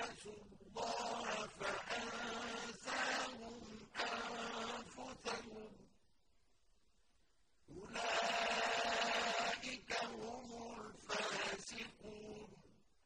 الناس